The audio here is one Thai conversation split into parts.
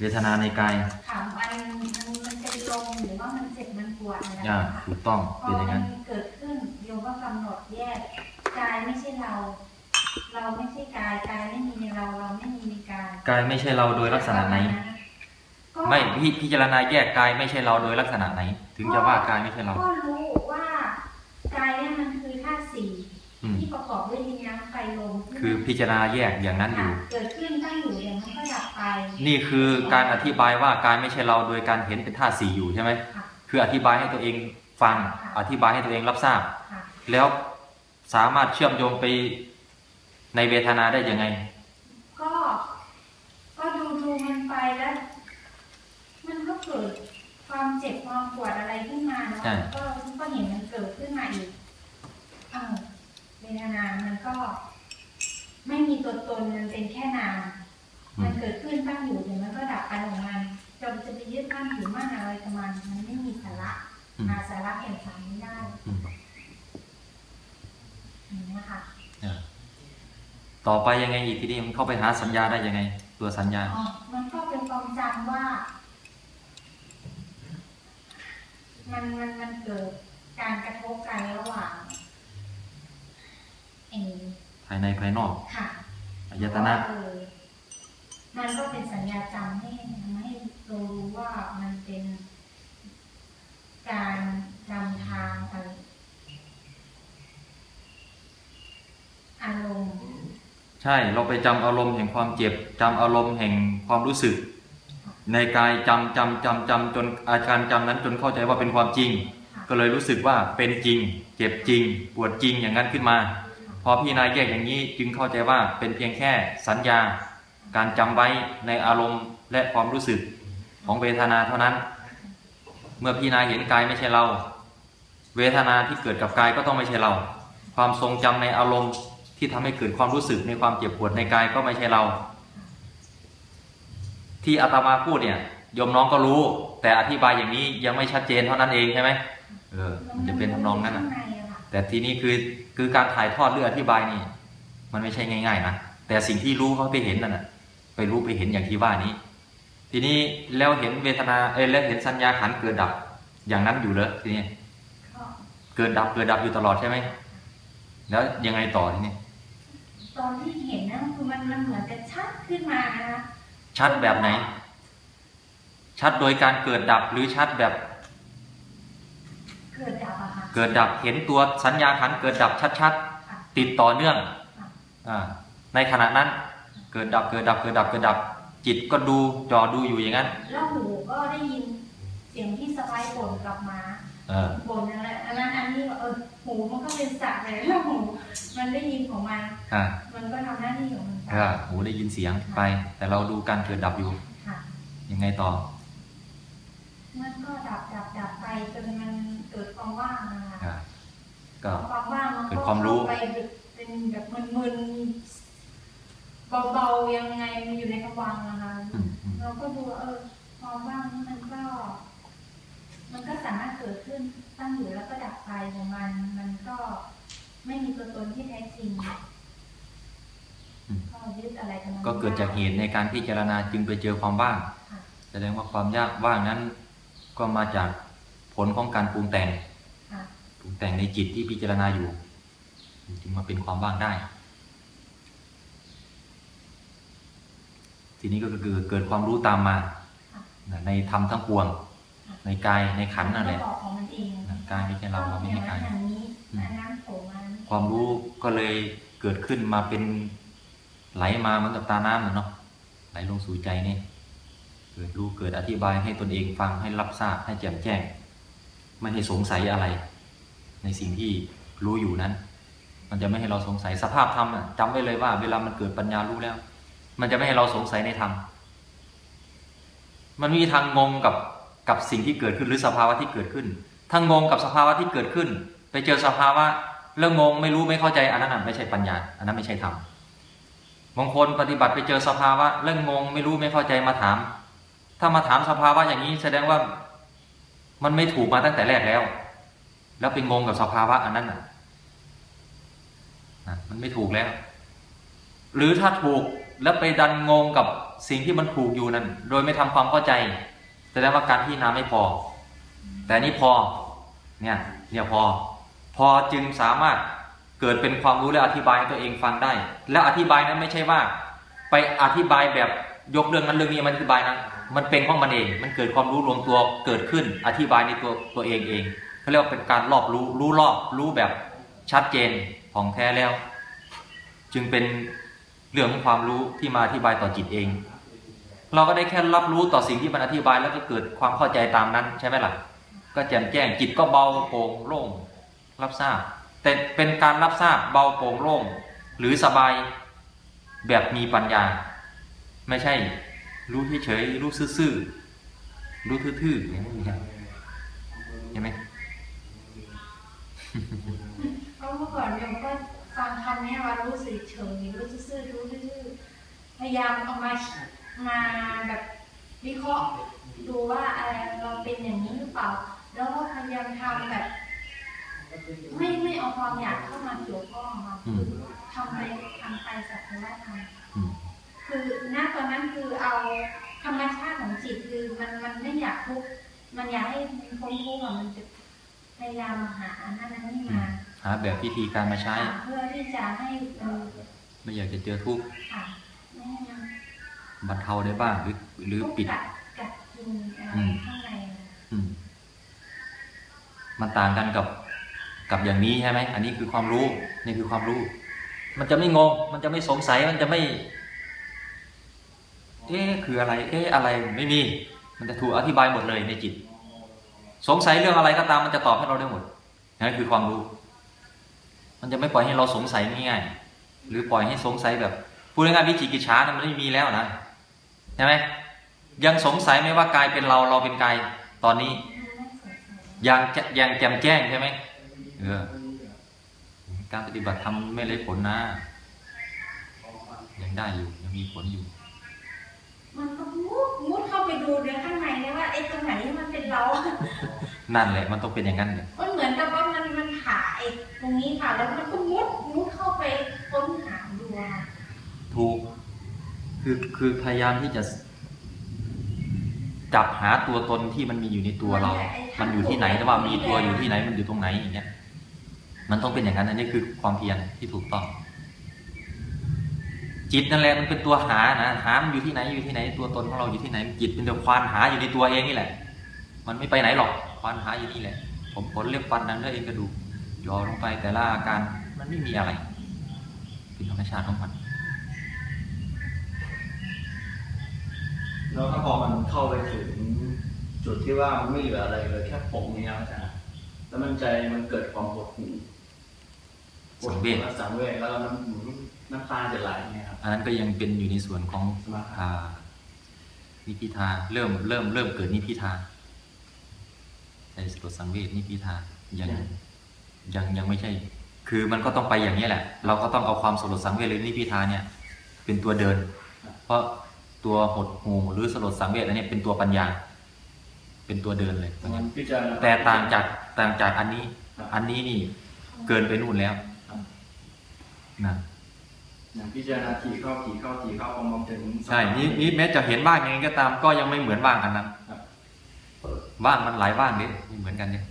เวทนาในกายถามมันมันมันเป็นลมหรือว่ามันเจ็บมันปวดอะไรอ่าค่ะถูกต้องพอเป็นอย่างมันั้น นเกิดขึ้นโยมก็กำหนดแยกกายไม่ใช่เรา เราไม่ใช่กายกายไม่มีในเราเราไม่มีในกายกายไม่ใช่เราโดยลักษณะไหน ก็ไม่พิพิจารณาแยกกายไม่ใช่เราโดยลักษณะไหน ถึงจะว่ากายไม่ใช่เรา ก็รู้ว่ากายเนี่ยมันคือธาตุสี่อืม ที่ประกอบด้วยดินน้ำไฟลมคือพิจารณาแยกอย่างนั้นอยู่ เกิดขึ้น นี่คือการอธิบายว่ากายไม่ใช่เราโดยการเห็นเป็นธาตุสี่อยู่ใช่ไหมค่ะคืออธิบายให้ตัวเองฟังอธิบายให้ตัวเองรับทราบค่ะแล้วสามารถเชื่อมโยงไปในเวทนาได้ยังไง ก็ก็ดูดูมันไปแล้ว มันก็เกิดความเจ็บความปวดอะไรขึ้นมาเนาะใช่ก็ก็เห็นมันเกิดขึ้นมาอีกเออเวทนา มันก็ ไม่มีตัวตนมันเป็นแค่นามอื มันมเกิดขึ้นตั้งอยู่เดี๋ยวมันก็ดับไปของมันจนจะไปยึดมั่นถือมั่นอะไรกับมันมันไม่มีสาระอืมหาสาระแก่นสารไม่ได้อืมอย่างนี้ยค่ะอ่าต่อไปยังไงอีกทีนี้มันเข้าไปหาสัญญาได้ยังไง ตัวสัญญาอ๋อมันก็เป็นความจำว่า มันมันมันเกิดการกระทบกันระหว่างเออภายในภายนอกค่ะอายตนะเออ มันก็เป็นสัญญาจำให้ให้เรารู้ว่ามันเป็นการนำทางไปอารมณ์ ใช่เราไปจำอารมณ์แห่งความเจ็บจำอารมณ์แห่งความรู้สึก ในกายจำจำจำจำจนอาการจำนั้นจนเข้าใจว่าเป็นความจริง ก็เลยรู้สึกว่าเป็นจริง เจ็บจริง ปวดจริงอย่างนั้นขึ้นมา พอพี่นายแยกอย่างนี้จึงเข้าใจว่าเป็นเพียงแค่สัญญา การจำไว้ในอารมณ์และความรู้สึกของเวทนาเท่านั้น เมื่อพี่นายเห็นกายไม่ใช่เรา เวทนาที่เกิดกับกายก็ต้องไม่ใช่เรา ความทรงจำในอารมณ์ที่ทำให้เกิดความรู้สึกในความเจ็บปวดในกายก็ไม่ใช่เรา ที่อาตมาพูดเนี่ยยมน้องก็รู้ แต่อธิบายอย่างนี้ยังไม่ชัดเจนเท่านั้นเองใช่ไหมเออมันจะเป็นทำนองนั้นนะแต่ทีนี้คือคือการถ่ายทอดเรื่องอธิบายนี่ มันไม่ใช่ง่าย ๆนะแต่สิ่งที่รู้เขาไปเห็นนั่นน่ะ ไปรู้ไปเห็นอย่างที่ว่านี้ ทีนี้แล้วเห็นเวทนาเอ้ยแล้วเห็นสัญญาขันธ์เกิดดับ อย่างนั้นอยู่เลยทีนี้ก็เกิดดับเกิดดับอยู่ตลอดใช่ไหมแล้วยังไงต่อทีนี้ตอนที่เห็นนะคือมันมันเหมือนจะชัดขึ้นมานะคะชัดแบบไหน ชัดโดยการเกิดดับหรือชัดแบบ เกิดดับอะค่ะเกิดดับเห็นตัวสัญญาขันธ์เกิดดับชัดค่ะๆติดต่อเนื่องค่ะอ่าในขณะนั้น เกิดดับเกิดดับเกิดดับเกิดดับ จิตก็ดูจอดูอยู่อย่างนั้น แล้วหูก็ได้ยินเสียงที่สะพ้ายบ่นกลับมาเออบ่นอะไรอันนั้นอันนี้เออหูมันก็เป็นสัตว์เลยแล้วหูมันได้ยินของมันอ่ามันก็ทำหน้าที่ของมันไปก็หูได้ยินเสียงไป แต่เราดูการเกิดดับอยู่ค่ะยังไงต่อ มันก็ดับดับดับไปจนมันเกิดความว่างนะคะอ่าก็ความว่างมันเกิก็ดความรู้เข้ไปเป็นแบบมึนๆ เบาๆยังไงมันอยู่ในกวังนะคะ อืมอืมเราก็ดูว่าเออความว่างนี่มันก็ มันก็สามารถเกิดขึ้นตั้งอยู่แล้วก็ดับไปของมัน มันก็ไม่มีตัวตนที่แท้จริงอืมก็ยึดอะไรกันมันก็เกิดจากเหตุในการพิจารณาจึงไปเจอความว่าง ค่ะแสดงว่าความยากว่างนั้น ก็มาจากผลของการปรุงแต่งค่ะปรุงแต่งในจิตที่พิจารณาอยู่ จึงมาเป็นความว่างได้ ทีนี้ก็คือเกิดความรู้ตามมาค่ะในธรรมทั้งปวง ในกายในขันธ์นั่นแหละมัก็บอกของมันเองกายไม่ใช่เราเราไม่ใช่กายอย่างนี้อันนั้นโผล่มาความรู้ก็เลยเกิดขึ้นมาเป็นไหลมาเหมือนกับตาน้ำน่ะเนาะไหลลงสู่ใจนี่เกิดรู้เกิดอธิบายให้ตนเองฟังให้รับทราบให้แจ่มแจ้ง ไม่ให้สงสัยอะไร ในสิ่งที่รู้อยู่นั้น มันจะไม่ให้เราสงสัยสภาพธรรมอะจำไว้เลยว่า เวลามันเกิดปัญญารู้แล้ว มันจะไม่ให้เราสงสัยในธรรมมันมีทางงงกับกับสิ่งที่เกิดขึ้นหรือสภาวะที่เกิดขึ้นถ้างงงกับสภาวะที่เกิดขึ้น ไปเจอสภาวะแล้วงงไม่รู้ไม่เข้าใจอันนั้นนะไม่ใช่ปัญญา อันนั้นไม่ใช่ธรรมบางคนปฏิบัติไปเจอสภาวะเรื่องงงไม่รู้ไม่เข้าใจมาถาม ถ้ามาถามสภาวะอย่างนี้แสดงว่ามันไม่ถูกมาตั้งแต่แรกแล้ว แล้วไปงงกับสภาวะอันนั้นน่ะนะมันไม่ถูกแล้ว หรือถ้าถูก แล้วไปดันงงกับสิ่งที่มันผูกอยู่นั่น โดยไม่ทำความเข้าใจแสดงว่าการพิจารณาไม่พอ แต่นี้พอเนี่ยเนี่ยพอ พอจึงสามารถเกิดเป็นความรู้และอธิบายให้ตัวเองฟังได้ แล้วอธิบายนั้นไม่ใช่ว่า ไปอธิบายแบบยกเรื่องนั้นเรื่องนี้มาอธิบายนะมันเป็นของมันเอง มันเกิดความรู้รวมตัวเกิดขึ้นอธิบายในตัวตัวเองเองเขาเรียกว่าเป็นการรอบรู้รู้รอบรู้แบบชัดเจนของแท้แล้ว จึงเป็น เรื่องของความรู้ที่มาอธิบายต่อจิตเอง เราก็ได้แค่รับรู้ต่อสิ่งที่มันอธิบายแล้วก็เกิดความเข้าใจตามนั้นใช่ไหมล่ะ ก็แจ่มแจ้งจิตก็เบาโปร่งโล่งรับทราบ แต่เป็นการรับทราบเบาโปร่งโล่งหรือสบายแบบมีปัญญา ไม่ใช่ รู้เฉยรู้ซื่อๆรู้ทื่อๆอย่างนี้ครับเห็นไหมเพราะเมื่อก่อนโยมก็ ฟังคำนี้ว่ารู้สึกเฉยรู้ซื่อๆรู้ซื่อๆพยายามเอามามาแบบวิเคราะห์ดูว่าอะไรเราเป็นอย่างนี้หรือเปล่า แล้วก็พยายามทำแบบ ไม่ไม่เอาความอยากเข้ามาเกี่ยวข้องค่ะคือทำไปทำไปสักแต่ว่าทำอืมคือณตอนนั้นคือเอาธรรมชาติของจิตคือมันมันไม่อยากทุกข์มันอยากให้มันพ้นทุกข์อะมันจะพยายามหาอันนั้นอันนี้มา หาแบบพิธีการมาใช้ค่ะเพื่อที่จะให้มันไม่อยากจะเจอทุกข์ค่ะไม่ให้มันบรรเทาได้บ้างหรือหรือทุกข์ปิดกัดกัดกินอะไรอืมข้างในอืมมันต่างกันกับกับอย่างนี้ใช่ไหม อันนี้คือความรู้นี่คือความรู้ มันจะไม่งง มันจะไม่สงสัย มันจะไม่ เอ๊ะคืออะไร เอ๊ะอะไรไม่มี มันจะถูกอธิบายหมดเลยในจิต สงสัยเรื่องอะไรก็ตามมันจะตอบให้เราได้หมดนั่นคือความรู้ มันจะไม่ปล่อยให้เราสงสัยง่ายๆหรือปล่อยให้สงสัยแบบพูดง่ายๆวิจิกิจฉานี่ยมันไม่มีแล้วนะใช่ไหมยังสงสัยไหมว่ากายเป็นเราเราเป็นกายตอนนี้ ยังยังแจ่มแจ้งใช่ไหมเออการปฏิบัติทำไม่เลยผลนะยังได้อยู่ยังมีผลอยู่มันก็มุดมุดเข้าไปดูในข้างในเนี่ยว่าไอ้ตรงไหนมันเป็นเรา นั่นแหละมันต้องเป็นอย่างนั้นเลยมันเหมือนกับว่ามันมันผ่าไอ้ตรงนี้ค่ะ แล้วมันก็มุดมุดเข้าไปค้นหาดูอะค่ะถูกคือคือพยายามที่จะ จับหาตัวตนที่มันมีอยู่ในตัวเรา มันอยู่ที่ไหนแต่ว่ามีตัวอยู่ที่ไหนมันอยู่ตรงไหนอย่างเงี้ย มันต้องเป็นอย่างนั้นอันนี้คือความเพียรที่ถูกต้อง จิตนั่นแหละมันเป็นตัวหานะหามันอยู่ที่ไหนอยู่ที่ไหน ตัวตนของเราอยู่ที่ไหน จิตเป็นตัวควานหาอยู่ในตัวเองนี่แหละ มันไม่ไปไหนหรอก ควานหาอยู่นี่แหละ ผมขนเล็บฟันนั้นเนื้อเอ็นกระดูกย่อลงไปแต่ละอาการมันไม่มีอะไรเป็นธรรมชาติของมันแล้วถ้าพอมันเข้าไปถึงจุดที่ว่ามันไม่เหลืออะไรเลยแค่ผงนี้ครับอาจารย์แล้วมันใจมันเกิดความหดหู่สังเวชสังเวชแล้วน้ำหูน้ำตาจะไหลเนี่ยครับอันนั้นก็ยังเป็นอยู่ในส่วนของสมาธิอ่านิพิทาเริ่มเริ่มเริ่มเกิดนิพิทา ในสกดสังเวชนิพิทายังยังยังไม่ใช่ คือมันก็ต้องไปอย่างนี้แหละ เราก็ต้องเอาความสลดสังเวชหรือนิพิทาเนี่ย เป็นตัวเดิน เพราะตัวหดหูหรือสลดสังเวชอันนี้เป็นตัวปัญญา เป็นตัวเดินเลยมันพิจารณาแต่ต่างจากต่างจากอันนี้ อันนี้นี่เกินไปนู่นแล้วนะอย่างพิจารณาทีเข้าทีเข้าทีเข้าพอมาถึงใช่ นี่นี่แม้จะเห็นว่างยังไงก็ตามก็ยังไม่เหมือนว่างอันนั้นครับ ว่างมันหลายว่างเนี่ยไม่เหมือนกันเนี่ย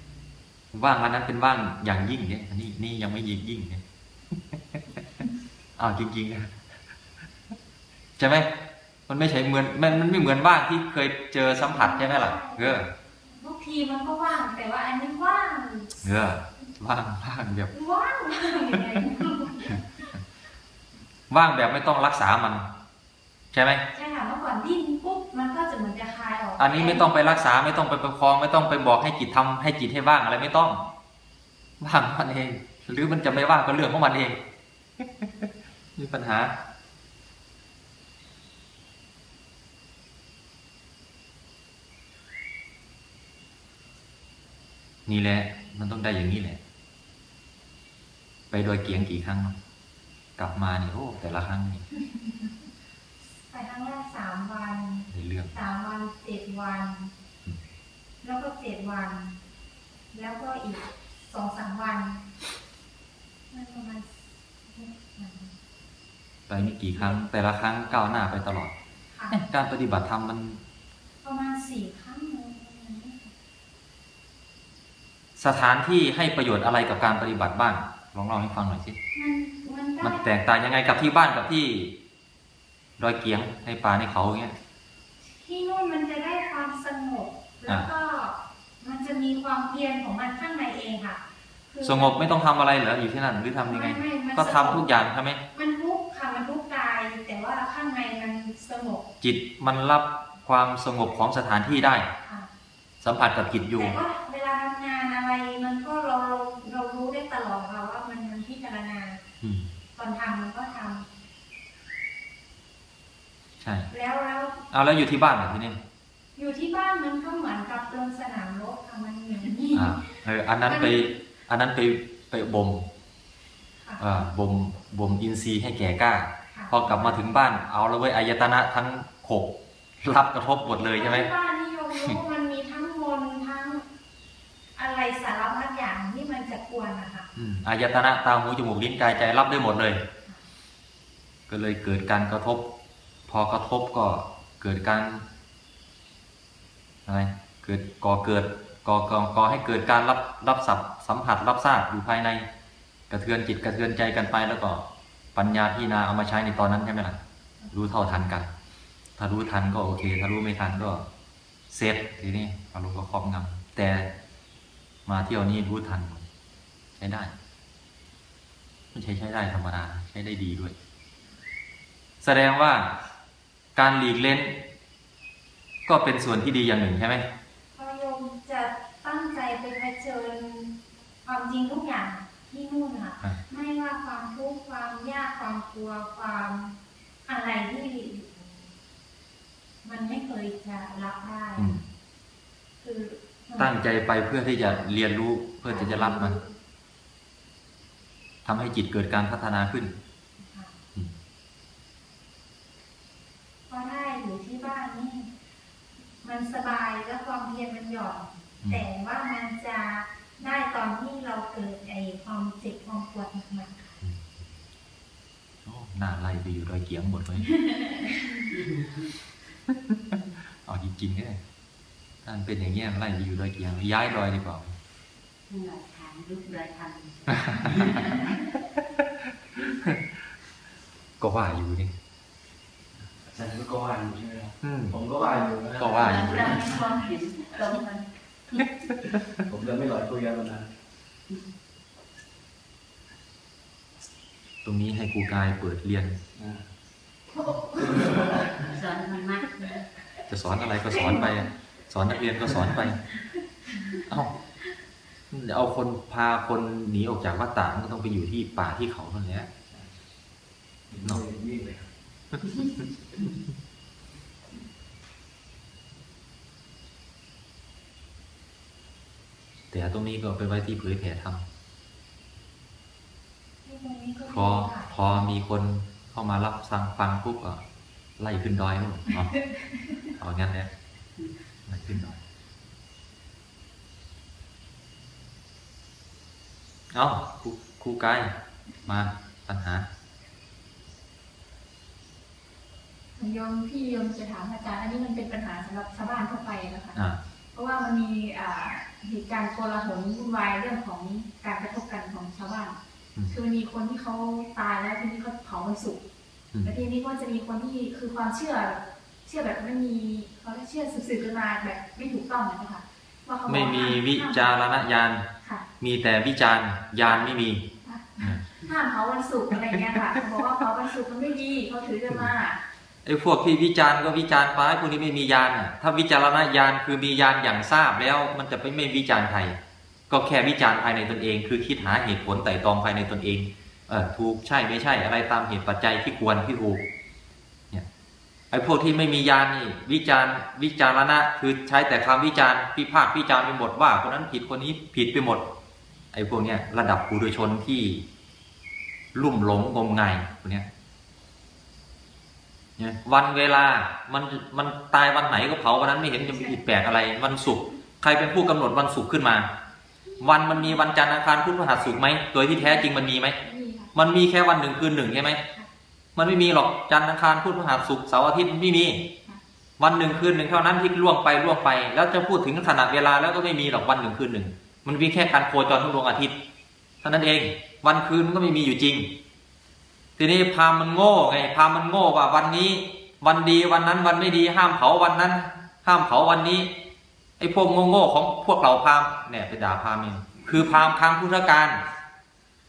ว่างอันนั้นเป็นว่างอย่างยิ่งเนี่ยอันนี้นี่ยังไม่ยิ่งยิ่งเนี่ยอ้าวจริงๆนะใช่ไหมมันไม่ใช่เหมือนมันมันไม่เหมือนว่างที่เคยเจอสัมผัสใช่ไหมล่ะเออทุกทีมันก็ว่างแต่ว่าอันนี้ว่างเออว่างว่างแบบว่างว่างอย่างไงว่างแบบไม่ต้องรักษามัน ใช่ไหมใช่ค่ะเมื่อก่อนดิ้นปุ๊บมันก็จะเหมือนจะคลายออกอันนี้ไม่ต้องไปรักษาไม่ต้องไปประคองไม่ต้องไปบอกให้จิตทำให้จิตให้ว่างอะไรไม่ต้องว่างมันเอง หรือมันจะไม่ว่างก็เรื่องของมันเองมีปัญหานี่แหละ มันต้องได้อย่างนี้แหละ ไปโดยเกียงกี่ครั้งเนอะกลับมาเนี่ยโอ้แต่ละครั้งนี่ไป ครั้งแรกสามวันในเรื่องสามวันเจ็ดวันอืมแล้วก็เจ็ดวัน แล้วก็อีกสองสามวันนั่นประมาณไปนี่กี่ครั้ง แต่ละครั้งก้าวหน้าไปตลอดคค่ะเอ๊ะการปฏิบัติธรรมมัน ประมาณสี่ครั้งเลยสถานที่ให้ประโยชน์อะไรกับการปฏิบัติบ้างลองเล่าให้ฟังหน่อยสิมันมันได้มันแตกต่างยังไงกับที่บ้านกับที่ ดอยเกียงในป่าในเขาอย่างเงี้ยที่นู่นมันจะได้ความสงบแล้วก็มันจะมีความเพียรของมันข้างในเองค่ะคือสงบไม่ต้องทำอะไรเหรออยู่ที่นั่นหรือทำยังไงม่ม่มันก็ทำทุกอย่างใช่ไหมมันทุกข์ค่ะมันทุกข์กายแต่ว่าข้างในมันสงบจิตมันรับความสงบของสถานที่ได้ค่ะสัมผัสกับจิตอยู่แต่ว่าเวลาทำงานอะไรมันก็เราเราเรารู้ได้ตลอดค่ะว่ามันมันพิจารณา อืม ตอนทำมันก็ทำ ใช่แล้วแล้วเอาแล้วอยู่ที่บ้านเหรอที่นี่อยู่ที่บ้านมันก็เหมือนกับลงสนามรบค่ะมันเหมือนนี่อ่าเอออันนั้นไปอันนั้นไปไปบ่มค่ะอ่าบ่มบ่มอินทรีย์ให้แก่กล้าค่ะพอกลับมาถึงบ้านเอาแล้วเว้ยอายตนะทั้งหกรับกระทบหมดเลยใช่ไหมที่บ้านนิยมรู้มันมีทั้งมนต์ทั้งอะไรสารพัดอย่างที่มันจะกวนนะคะอืมอายตนะตาหูจมูกลิ้นกายใจรับได้หมดเลย ก็เลยเกิดการกระทบ พอกระทบก็เกิดการอะไรเกิดก่อเกิดก่อก่อก่อให้เกิดการรับรับสับสัมผัสรับทราบอยู่ภายในกระเทือนจิตกระเทือนใจกันไปแล้วก็ปัญญาที่นาเอามาใช้ในตอนนั้นใช่ไหมล่ะรู้เท่าทันกัน ถ้ารู้ทันก็โอเค ถ้ารู้ไม่ทันก็เซตทีนี้อารมณ์ก็ครอบงำแต่มาเที่ยวนี้รู้ทันใช้ได้ไม่ใช่ใช้ได้ธรรมดาใช้ได้ดีด้วย แสดงว่า การหลีกเล่นก็เป็นส่วนที่ดีอย่างหนึ่งใช่ไหมพอโยมจะตั้งใจไปเผชิญความจริงทุกอย่างที่นู่นค่ะอะไม่ว่าความทุกข์ความยากความกลัวความอะไรที่มันไม่เคยจะรับได้อืมคือตั้งใจไปเพื่อที่จะเรียนรู้เพื่อที่จะรับมันทำให้จิตเกิดการพัฒนาขึ้น ค่ะ อืม พอได้อยู่ที่บ้านนี่ มันสบายและความเพียรมันหย่อนอืมแต่ว่ามันจะได้ตอนที่เราเกิดไอ้ความเจ็บความปวดหนักๆค่ะโอ้น่าไล่ไปอยู่ดอยเกียงหมดเลยเอาจริงๆเนี่ยถ้ามันเป็นอย่างเงี้ยไล่ไปอยู่ดอยเกียงย้ายดอยดีกว่าหลักฐานรูปรายทก็ว่าอยู่นี่ อาจารย์ก็ว่าอยู่ใช่ไหมครับอืมผมก็ว่าอยู่นะก็ว่าอยู่ำเรามีความเห็นตรงกันผมจะไม่หลอยคุยกันวันนั้นตรงนี้ให้ครูกายเปิดเรียนอ่าสอนธรรมะจะสอนอะไรก็สอนไป สอนนักเรียนก็สอนไป เอ้าเดี๋ยวเอาคนพาคนหนีออกจากวัดตามันก็ต้องไปอยู่ที่ป่าที่เขานั่นแหละเนาะวิ่งเลยครับ แต่ตรงนี้ก็ไปไว้ที่เผยแผ่ธรรมที่ตรงนี้ก็พอดีค่ะพอมีคนเข้ามารับฟังฟังปุ๊บก็ไล่ขึ้นดอยนู่นเอาเอางั้นเนี่ยไล่ขึ้นดอยเอาครูครูกายมาปัญหา โยมพี่โยมจะถามอาจารย์อันนี้มันเป็นปัญหาสำหรับชาวบ้านทั่วไปนะคะอ่า เพราะว่ามันมีอ่าเหตุการณ์โกลาหลวุ่นวายเรื่องของการกระทบกันของชาวบ้าน อืมคือมันมีคนที่เขาตายแล้วทีนี้เขาเผาวันศุกร์อืม แล้วทีนี้ก็จะมีคนที่คือความเชื่อ เชื่อแบบไม่มีเขาเรียกเชื่อสืบๆกันมาแบบไม่ถูกต้องนะคะว่าเขาบอกไม่มีห้าวิจารณญาณ ค่ะ มีแต่วิจารณ์ญาณไม่มีอืมห้ามเผาวันศุกร์อะไรเงี้ยค่ะเขาบอกว่าเผาวันศุกร์มันไม่ดีเขาถือกันมา ไอ้พวกที่วิจารณ์ก็วิจารณ์ไปพวกนี้ไม่มีญาน่ะถ้าวิจารณญาณคือมีญาณอย่างทราบแล้วมันจะไปไม่วิจารณ์ใครก็แค่วิจารณ์ภายในตนเอง คือคิดหาเหตุผลไต่ตองภายในตนเองเออถูกใช่ไม่ใช่อะไรตามเหตุปัจจัยที่ควรที่ถูกเนี่ยไอ้พวกที่ไม่มีญาณนี่วิจารณ์วิจารณะคือใช้แต่คำวิจารณ์พิพากวิจารณ์ไปหมดว่าคนนั้นผิดคนนี้ผิดไปหมดไอ้พวกเนี้ยระดับปุถุชนที่ลุ่มหลงงมงายพวกเนี้ย วันเวลามันมันตายวันไหนก็เผาวันนั้นไม่เห็นจะมีผิดแปลกอะไร วันศุกร์ใครเป็นผู้กำหนดวันศุกร์ขึ้นมา วันมันมีวันจันทร์อังคารพุธพฤหัสศุกร์ไหมโดยที่แท้จริงมันมีไหมนี่ค่ะมันมีแค่วันหนึ่งคืนหนึ่งใช่ไหมมันไม่มีหรอกจันทร์อังคารพุธพฤหัสศุกร์เสาร์อาทิตย์มันไม่มี วันหนึ่งคืนหนึ่งเท่านั้นที่ล่วงไปล่วงไป แล้วจะพูดถึงขนาดเวลาแล้วก็ไม่มีหรอกวันหนึ่งคืนหนึ่งมันมีแค่การโคจรของดวงอาทิตย์เท่านั้นเอง วันคืนมันก็ไม่มีอยู่จริง ทีนี้พราหมณ์มันโง่ไงพราหมณ์มันโง่ว่าวันนี้ วันดีวันนั้นวันไม่ดีห้ามเผาวันนั้น ห้ามเผาวันนี้ไอ้พวกโง่ๆของพวกเราพราหมณ์เนี่ยไปด่าพราหมณ์เองคือพราหมณ์ครั้งพุทธกาล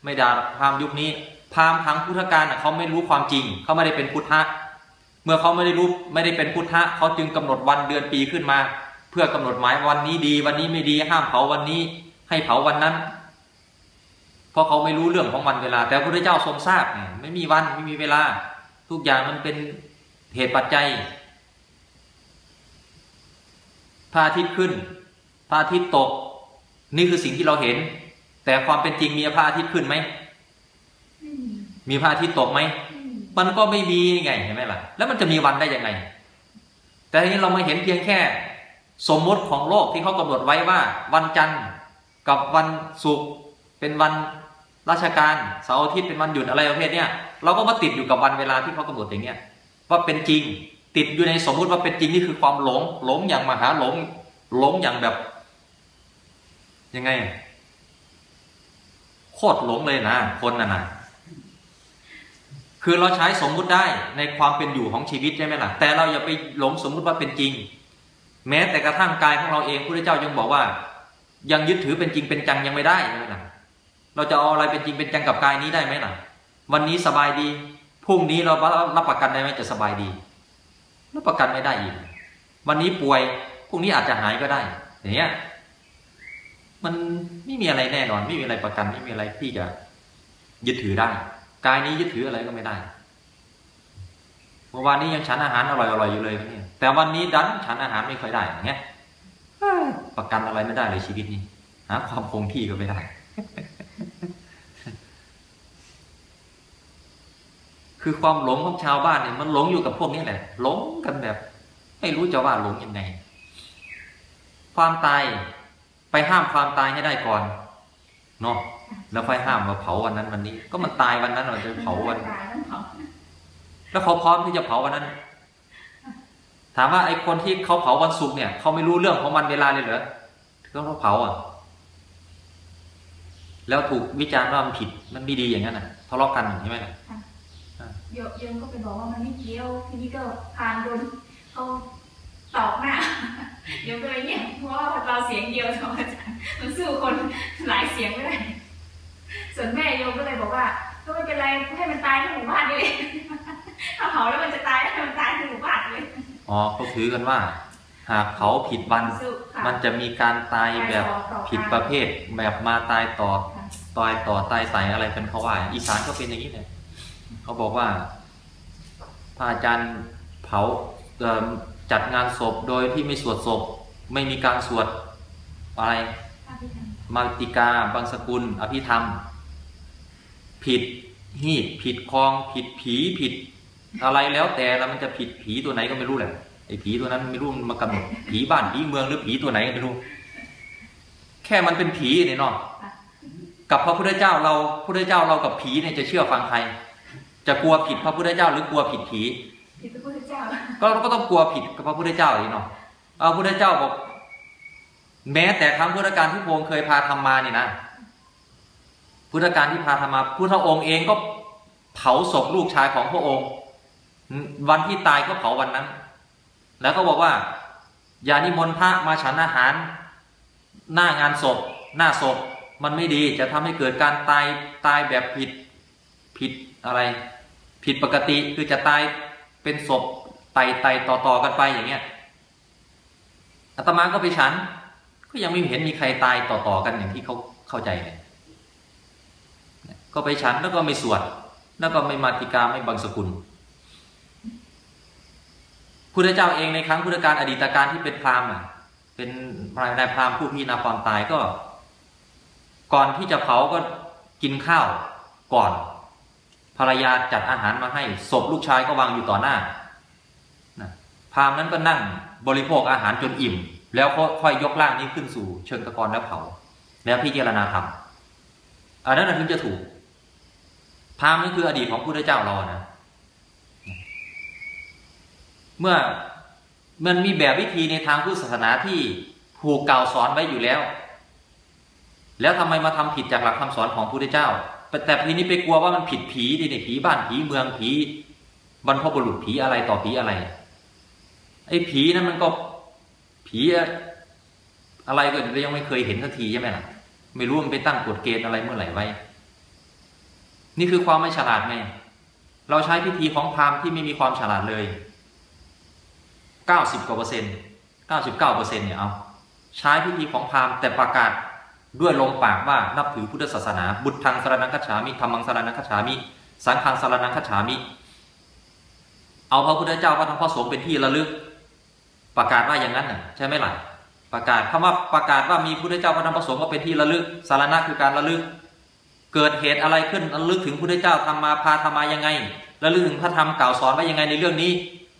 ไม่ด่าพราหมณ์ยุคนี้พราหมณ์ครั้งพุทธกาลเขาไม่รู้ความจริง เขาไม่ได้เป็นพุทธะเมื่อเขาไม่ได้รู้ไม่ได้เป็นพุทธะเขาจึงกำหนดวันเดือนปีขึ้นมา เพื่อกำหนดหมายวันนี้ดี วันนี้ไม่ดีห้ามเผาวันนี้ ให้เผาวันนั้น เพราะเขาไม่รู้เรื่องของวันเวลา แต่พระพุทธเจ้าทรงทราบไงไม่มีวันไม่มีเวลา ทุกอย่างมันเป็นเหตุปัจจัยพระอาทิตย์ขึ้นพระอาทิตย์ตก นี่คือสิ่งที่เราเห็น แต่ความเป็นจริงมีพระอาทิตย์ขึ้นไหมไม่มีมีพระอาทิตย์ตกไหมไม่มีมันก็ไม่มีไงเห็นไหมล่ะ แล้วมันจะมีวันได้ยังไง แต่ทีนี้เรามาเห็นเพียงแค่ สมมติของโลกที่เขากำหนดไว้ว่า วันจันทร์กับวันศุกร์เป็นวัน ราชการเสาร์อาทิตย์เป็นวันหยุดอะไรประเภทเนี้ยเราก็มาติดอยู่กับวันเวลาที่เขากำหนดอย่างเงี้ยว่าเป็นจริงติดอยู่ในสมมุติว่าเป็นจริงนี่คือความหลงหลงอย่างมหาหลงหลงอย่างแบบ ยังไงโคตรหลงเลยนะคนน่ะนะคือเราใช้สมมุติได้ในความเป็นอยู่ของชีวิตใช่ไหมล่ะแต่เราอย่าไปหลงสมมุติว่าเป็นจริง แม้แต่กระทั่งกายของเราเองพระเจ้ายังบอกว่า ยังยึดถือเป็นจริงเป็นจังยังไม่ได้ใช่ไหมล่ะ เราจะเอาอะไรเป็นจริงเป็นจังกับกายนี้ได้ไหมล่ะ วันนี้สบายดีพรุ่งนี้เรารับประกันได้ไหมจะสบายดีรับประกันไม่ได้อีก วันนี้ป่วยพรุ่งนี้อาจจะหายก็ได้ อย่างเงี้ยมันไม่มีอะไรแน่นอน ไม่มีอะไรประกันไม่มีอะไรที่จะยึดถือได้ กายนี้ยึดถืออะไรก็ไม่ได้เมื่อวานนี้ยังฉันอาหารอร่อยๆอยู่เลยเนี่ยแต่วันนี้ดันฉันอาหารไม่ค่อยได้อย่างเงี้ยเอ้ยประกันอะไรไม่ได้เลยชีวิตนี้หาความคงที่ก็ไม่ได้ คือความหลงของชาวบ้านเนี่ยมันหลงอยู่กับพวกนี้แหละ หลงกันแบบ ไม่รู้จะว่าหลงยังไง ความตายไปห้ามความตายให้ได้ก่อนเนาะแล้วค่อยห้ามมาเผาวันนั้นวันนี้ ก็มันตายวันนั้นเราจะเผาวัน แล้วเขาพร้อมที่จะเผาวันนั้น ถามว่าไอ้คนที่เขาเผาวันศุกร์เนี่ยเขาไม่รู้เรื่องของวันเวลาเลยเหรอก็เขาเผาอะ แล้วถูกวิจารณ์ว่ามันผิด มันไม่ดีอย่างนั้นน่ะทะเลาะกันใช่ไหมล่ะ โยโยมก็ไปบอกว่ามันไม่เกี่ยวทีนี้ก็พานโดนเขาตอกหน้าโยมก็เลยเนี่ยเพราะว่าเราเสียงเดียวสองอาจารย์มันสู้คนหลายเสียงไม่ได้ส่วนแม่โยมก็เลยบอกว่า ก็ไม่เป็นไรให้มันตายทั้งหมู่บ้านเลยถ้าเผาแล้วมันจะตายให้มันตายทั้งหมู่บ้านเลยอ๋อเขาถือกันว่า หากเผาผิดวันสู้ค่ะมันจะมีการตายแบบผิดประเภท แบบมาตายต่อค่ะตายต่อตายใส่อะไรเป็นเขาว่าอีสานก็เป็นอย่างนี้เลย เขาบอกว่าพระอาจารย์เผาจัดงานศพโดยที่ไม่สวดศพ ไม่มีการสวดอะไรอภิธรรมาติกาบางสกุล อภิธรรม ผิดหีดผิดคลอง ผิดผีผิดอะไรแล้วแต่แล้วมันจะผิดผีตัวไหนก็ไม่รู้แหละไอ้ผีตัวนั้นไม่รู้มันมากำหนดผีบ้านผีเมืองหรือผีตัวไหนก็ไม่รู้ แค่มันเป็นผีเนี่ยเนาะกับพระพุทธเจ้าเราพุทธเจ้าเรากับผีเนี่ยจะเชื่อฟังใคร จะกลัวผิดพระพุทธเจ้าหรือกลัวผิดผีผิดพระพุทธเจ้าก็ก็ต้องกลัวผิดกับพระพุทธเจ้าอีกเนาะเอาพระพุทธเจ้าบอก แม้แต่ครั้งพุทธการที่พระองค์เคยพาทำมานี่นะพุทธการที่พาทำมาพุทธองค์เองก็เผาศพลูกชายของพระองค์ วันที่ตายก็เผาวันนั้น แล้วก็บอกว่า อย่านิมนต์พระมาฉันอาหาร หน้างานศพ หน้าศพมันไม่ดีจะทำให้เกิดการตายตายแบบผิดผิดอะไร ผิดปกติคือจะตายเป็นศพไต่ไต่ต่อต่อกันไปอย่างเงี้ยอาตมาก็ไปฉัน ก็ยังไม่เห็นมีใครตายต่อต่อกันอย่างที่เขาเข้าใจเลยก็ไปฉันแล้วก็ไม่สวด แล้วก็ไม่มาติกาไม่บังสกุลพุทธเจ้าเองในครั้งพุทธกาลอดีตการที่เป็นพราหมณ์เป็นนายพราหมณ์ผู้พิจารณาความตายก็ ก่อนที่จะเผาก็กินข้าวก่อน ภรรยาจัดอาหารมาให้ศพลูกชายก็วางอยู่ต่อหน้าพราหมณ์นั้นก็นั่งบริโภคอาหารจนอิ่ม แล้วค่อยยกร่างนี้ขึ้นสู่เชิงตะกอนแล้วเผา แล้วพิจารณาธรรมอันนั้นถึงจะถูกพราหมณ์นั่นคืออดีตของพุทธเจ้ารานะ เมื่อมันมีแบบวิธีในทางพุทธศาสนาที่ถูกเก่าสอนไว้อยู่แล้ว แล้วทำไมมาทำผิดจากหลักคำสอนของพุทธเจ้า แต่ทีนี้ไปกลัวว่ามันผิดผีดิเนี่ยผีบ้านผีเมืองผีบรรพบุรุษผีอะไรต่อผีอะไร ไอ้ผีนั้นมันก็ผีอะไรก็ยังไม่เคยเห็นสักทีใช่ไหมล่ะ ไม่รู้มันไปตั้งกฎเกณฑ์อะไรเมื่อไหร่ไว้ นี่คือความไม่ฉลาดไงเราใช้พิธีของพราหมณ์ที่ไม่มีความฉลาดเลยเก้าสิบกว่าเปอร์เซ็นต์เก้าสิบเก้าเปอร์เซ็นต์เนี่ยเอาใช้พิธีของพราหมณ์แต่ประกาศ ด้วยลมปากว่านับถือพุทธศาสนา บุตรทางสารนังคฉามิธรรมังสารนังคฉามิ สังฆังสารนังคฉามิ เอาพระพุทธเจ้าพระธรรมพระสงฆ์เป็นที่ระลึก ประกาศว่าอย่างนั้นน่ะใช่ไหมล่ะประกาศคำว่าประกาศว่ามีพุทธเจ้าพระธรรมพระสงฆ์ก็เป็นที่ระลึกสารณะคือการระลึก เกิดเหตุอะไรขึ้นระลึกถึงพุทธเจ้าทำมาพาทำมายังไงระลึกถึงพระธรรมกล่าวสอนไว้ยังไงในเรื่องนี้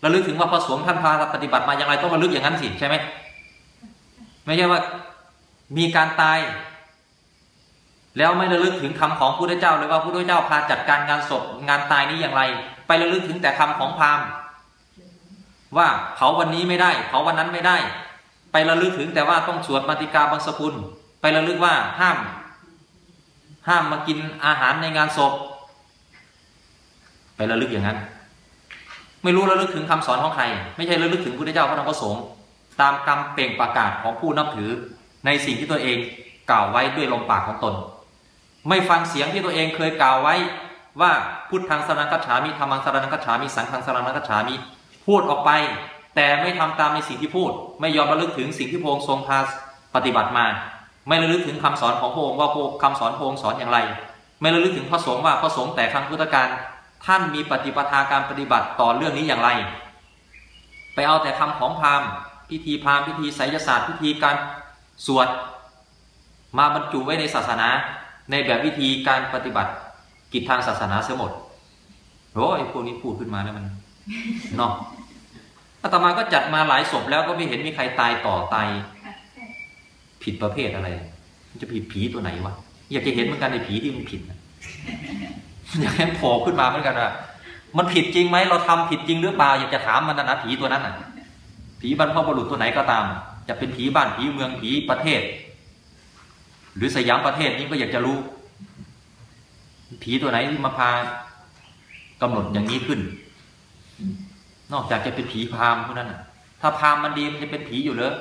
ระลึกถึงว่าพระสงฆ์ท่านพาปฏิบัติมาอย่างไรต้องระลึกอย่างนั้นสิใช่ไหมไม่ใช่ว่า มีการตาย แล้วไม่ระลึกถึงคำของพุทธเจ้าเลยว่าพุทธเจ้าพาจัดการงานศพงานตายนี้อย่างไร ไประลึกถึงแต่คำของพราหมณ์ว่าเผาวันนี้ไม่ได้เผาวันนั้นไม่ได้ ไประลึกถึงแต่ว่าต้องสวดมาติกาบังสกุล ไประลึกว่าห้าม ห้ามมากินอาหารในงานศพ ไประลึกอย่างนั้น ไม่รู้ระลึกถึงคำสอนของใคร ไม่ใช่ระลึกถึงพุทธเจ้าพระธรรมพระสงฆ์ตามคำเปล่งประกาศของผู้นับถือ ในสิ่งที่ตัวเองกล่าวไว้ด้วยลมปากของตน ไม่ฟังเสียงที่ตัวเองเคยกล่าวไว้ว่าพุทธังสรนังคัจฉามิธรรมังสรนังคัจฉามิสังฆังสรนังคัจฉามิพูดออกไป แต่ไม่ทำตามในสิ่งที่พูด ไม่ยอมระลึกถึงสิ่งที่พระองค์ทรงพาปฏิบัติมา ไม่ระลึกถึงคำสอนของพระองค์ว่าพระองคำสอนพระองค์สอนอย่างไร ไม่ระลึกถึงพระสงฆ์ว่าพระสงฆ์แต่ครั้งพุทธกาลท่านมีปฏิปทาการปฏิบัติต่อเรื่องนี้อย่างไร ไปเอาแต่คำของพราหมณ์พิธีพราหมณ์พิธีไสยศาสตร์พิธีการ สวดมาบรรจุไว้ในศาสนา ในแบบวิธีการปฏิบัติกิจทางศาสนาเสียหมดโอ้ยพวกนี้พูดขึ้นมาแล้วมันเนาะอาตมาก็จัดมาหลายศพแล้วก็ไม่เห็นมีใครตายต่อตายผิดประเภทอะไรมันจะผิดผีตัวไหนวะอยากจะเห็นเหมือนกันในผีที่มันผิดอยากให้โผล่ขึ้นมาเหมือนกันว่ามันผิดจริงไหมเราทำผิดจริงหรือเปล่าอยากจะถามมันนะนะผีตัวนั้นน่ะ ผีบรรพบุรุษตัวไหนก็ตาม จะเป็นผีบ้านผีเมืองผีประเทศ หรือสยามประเทศนี้ก็อยากจะรู้ ผีตัวไหนที่มาพากำหนดอย่างนี้ขึ้น นอกจากจะเป็นผีพราหมณ์เท่านั้นถ้าพราหมณ์มันดีมันจะเป็นผีอยู่เลย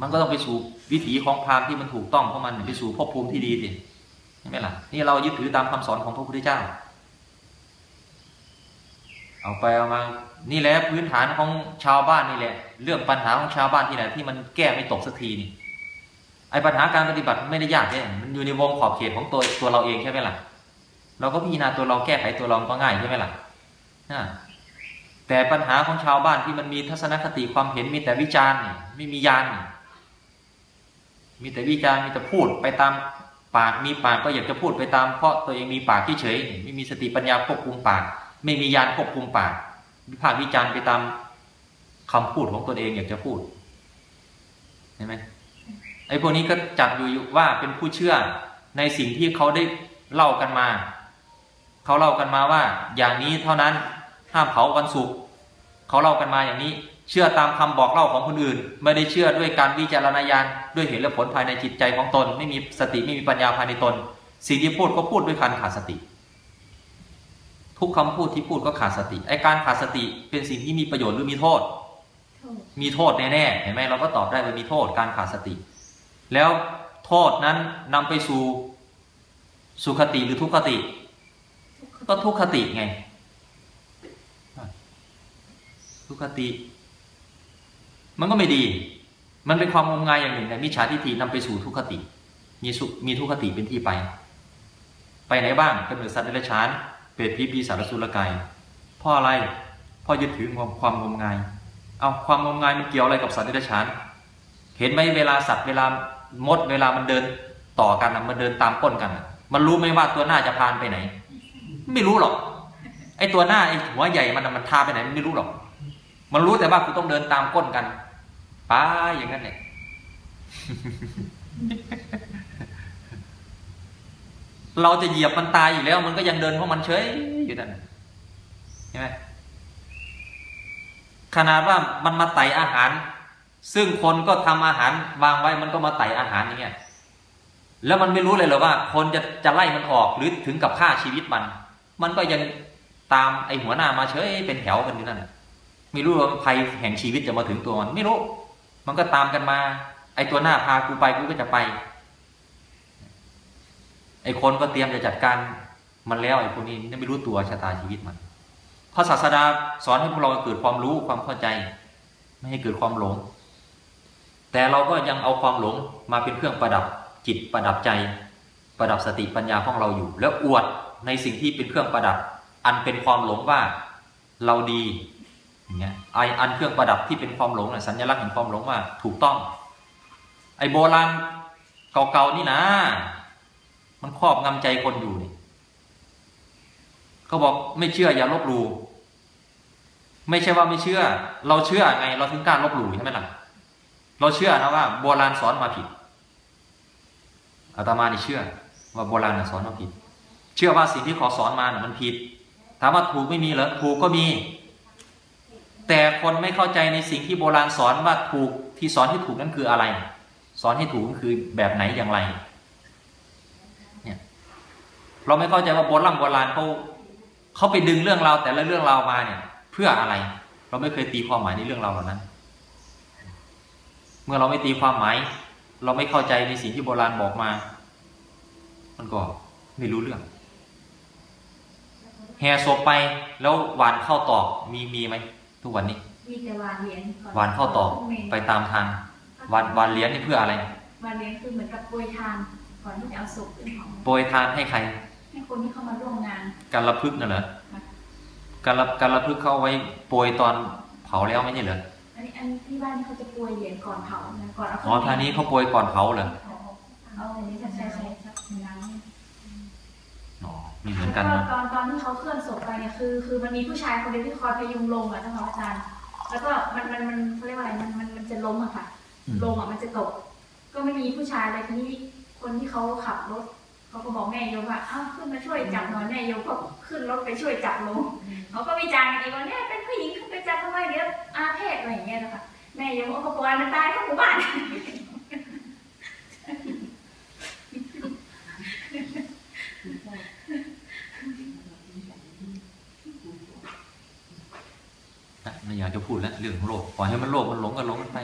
มันก็ต้องไปสู่วิถีของพราหมณ์ที่มันถูกต้องของมันไปสู่ภพภูมิที่ดีสิใช่ไหมล่ะนี่เรายึดถือตามคำสอนของพระพุทธเจ้า เอาไปเอามา นี่แหละพื้นฐานของชาวบ้านนี่แหละ เรื่องปัญหาของชาวบ้านที่ไหนที่มันแก้ไม่ตกสักทีนี่ไอ้ปัญหาการปฏิบัติไม่ได้ยากเนี่ยมันอยู่ในวงขอบเขตของตัวตัวเราเองใช่ไหมล่ะ เราก็พิจารณาตัวเราแก้ไขตัวเราก็ง่ายใช่ไหมล่ะแต่ปัญหาของชาวบ้านที่มันมีทัศนคติความเห็นมีแต่วิจารณ์ไม่มีญาณนี่มีแต่วิจารณ์มีแต่พูดไปตามปากมีปากก็อยากจะพูดไปตามเพราะตัวเองมีปากเฉยๆไม่มีสติปัญญาควบคุมปาก ไม่มีญาณควบคุมปากวิพากษ์วิจารณ์ไปตามคำพูดของตัวเองอยากจะพูดเห็นไหมไอ้พวกนี้ก็จัดอยู่ว่าเป็นผู้เชื่อในสิ่งที่เขาได้เล่ากันมา เขาเล่ากันมาว่า อย่างนี้เท่านั้นห้ามเผาวันศุกร์เขาเล่ากันมาอย่างนี้ เชื่อตามคำบอกเล่าของคนอื่น ไม่ได้เชื่อด้วยการวิจารณญาณด้วยเหตุและผลภายในจิตใจของตน ไม่มีสติไม่มีปัญญาภายในตน สิ่งที่พูดก็พูดด้วยการขาดสติ ทุกคำพูดที่พูดก็ขาดสติไอการขาดสติเป็นสิ่งที่มีประโยชน์หรือมีโทษโทษ มีโทษแน่ๆเห็นไหมเราก็ตอบได้ว่ามีโทษการขาดสติ แล้วโทษนั้นนำไปสู่สุขติหรือทุกขติ ก็ทุกขติไง ทุกขติ มันก็ไม่ดี มันเป็นความงมงายอย่างหนึ่งแต่มิจฉาทิฏฐินำไปสู่ทุกขติ มีสุมีทุกขติเป็นที่ไป ไปไหนบ้างกำเนิดสัตว์เดรัจฉาน เปรตผีปีศาจสุรกายเพ่ออะไรเพ่อยึดถือความความงมงาย เอาความงมงายมันเกี่ยวอะไรกับสัตว์เดรัจฉาน เห็นไหมเวลาสัตว์เวลามดเวลามันเดินต่อกันมันเดินตามก้นกัน มันรู้ไหมว่าตัวหน้าจะพานไปไหน ไม่รู้หรอก ไอ้ตัวหน้าไอ้หัวใหญ่มันมันพาไปไหนมันไม่รู้หรอก มันรู้แต่ว่ากูต้องเดินตามก้นกันป้าอย่างนั้นเนี่ย เราจะเหยียบมันตายอยู่แล้ว มันก็ยังเดินเพราะมันเฉยอยู่นั่นน่ะเห็นไหมขนาดว่ามันมาไต่อาหาร ซึ่งคนก็ทำอาหารวางไว้มันก็มาไต่อาหารอย่างเงี้ยแล้วมันไม่รู้เลยหรอว่า คนจะจะไล่มันออกหรือถึงกับฆ่าชีวิตมัน มันก็ยังตามไอหัวหน้ามาเฉยเป็นแถวกันอยู่นั่นไม่รู้ว่าภัยแห่งชีวิตจะมาถึงตัวมันไม่รู้ มันก็ตามกันมา ไอตัวหน้าพากูไปกูก็จะไป ไอ้คนก็เตรียมจะจัดการมันแล้วไอพวกนี้ไม่รู้ตัวชะตาชีวิตมันพระศาสดาสอนให้พวกเราเกิดความรู้ความเข้าใจ ไม่ให้เกิดความหลง แต่เราก็ยังเอาความหลงมาเป็นเครื่องประดับจิตประดับใจ ประดับสติปัญญาของเราอยู่ แล้วอวดในสิ่งที่เป็นเครื่องประดับ อันเป็นความหลงว่าเราดีอย่างเงี้ยไออันเครื่องประดับที่เป็นความหลงน่ะสัญลักษณ์แห่งความหลงว่าถูกต้อง ไอโบราณเก่าๆนี่นะ มันครอบงำใจคนอยู่นี่เขาบอกไม่เชื่ออย่าลบหลู่ไม่ใช่ว่าไม่เชื่อ เราเชื่อไง เราถึงกล้าลบหลู่ใช่ไหมล่ะ เราเชื่อนะว่าโบราณสอนมาผิดอาตมานี่เชื่อ ว่าโบราณสอนมาผิด เชื่อว่าสิ่งที่ขาสอนมาน่ะมันผิด ถามว่าถูกไม่มีเหรอถูกก็มี แต่คนไม่เข้าใจในสิ่งที่โบราณสอนว่าถูกที่สอนที่ถูกนั่นคืออะไร สอนให้ถูกก็คือแบบไหนอย่างไร เราไม่เข้าใจว่าโบราณโบราณเขาเขาไปดึงเรื่องราวแต่ละเรื่องราวมาเนี่ย เพื่ออะไร เราไม่เคยตีความหมายในเรื่องราวเหล่านั้น เมื่อเราไม่ตีความหมาย เราไม่เข้าใจในสิ่งที่โบราณบอกมา มันก็ไม่รู้เรื่องแห่ศพไปแล้วหวานเข้าตอกมีมีไหมทุกวันนี้มีแต่วานเหรียญก่อนหวานเข้าตอกไปตามทางหวานหวานเหรียญนี่เพื่ออะไรวานเหรียญคือเหมือนกับโปรยทานก่อนที่จะเอาศพขึ้นของโปรยทานให้ใคร ให้คนที่เข้ามาร่วมงาน การระพึกษ์น่ะเหรอค่ะการระการระพึกษ์เขาเอาไว้โปรยตอนเผาแล้วไม่ใช่เหรออันนี้อันที่บ้านเขาจะโปรยเหรียญก่อนเผานะก่อนเอาอ๋อทางนี้เขาโปรยก่อนเผาเหรอเอาอันนี้ใช่ใช่ใช่ใช่น้ำอ๋อมีเหมือนกันแล้วนะตอนตอนที่เขาเคลื่อนศพไปเนี่ยคือ คือมันมีผู้ชายคนเดียวที่คอยพยุงลงอะท่านอาจารย์ แล้วก็มันมันมันเขาเรียกว่าอะไรมันมันมันจะล้มอะค่ะอืมลงอะมันจะตก ก็ไม่มีผู้ชายอะไรทีนี้คนที่เขาขับรถ เขาก็บอกแม่โยมว่าอ้าวขึ้นมาช่วยจับหน่อยแม่โยมก็ขึ้นรถไปช่วยจับลงเขาก็วิจารณ์กันอีกว่าเนี่ยเป็นผู้หญิงขึ้นไปจับทำไมเดี๋ยวอาเพศอะไรอย่างเงี้ยนะคะแม่โยมก็บอกว่ามันตายทั้งหมู่บ้านนะไม่อยากจะพูดแล้วเรื่องของโลกปล่อยให้มันโลภมันหลงกันหลงกันไป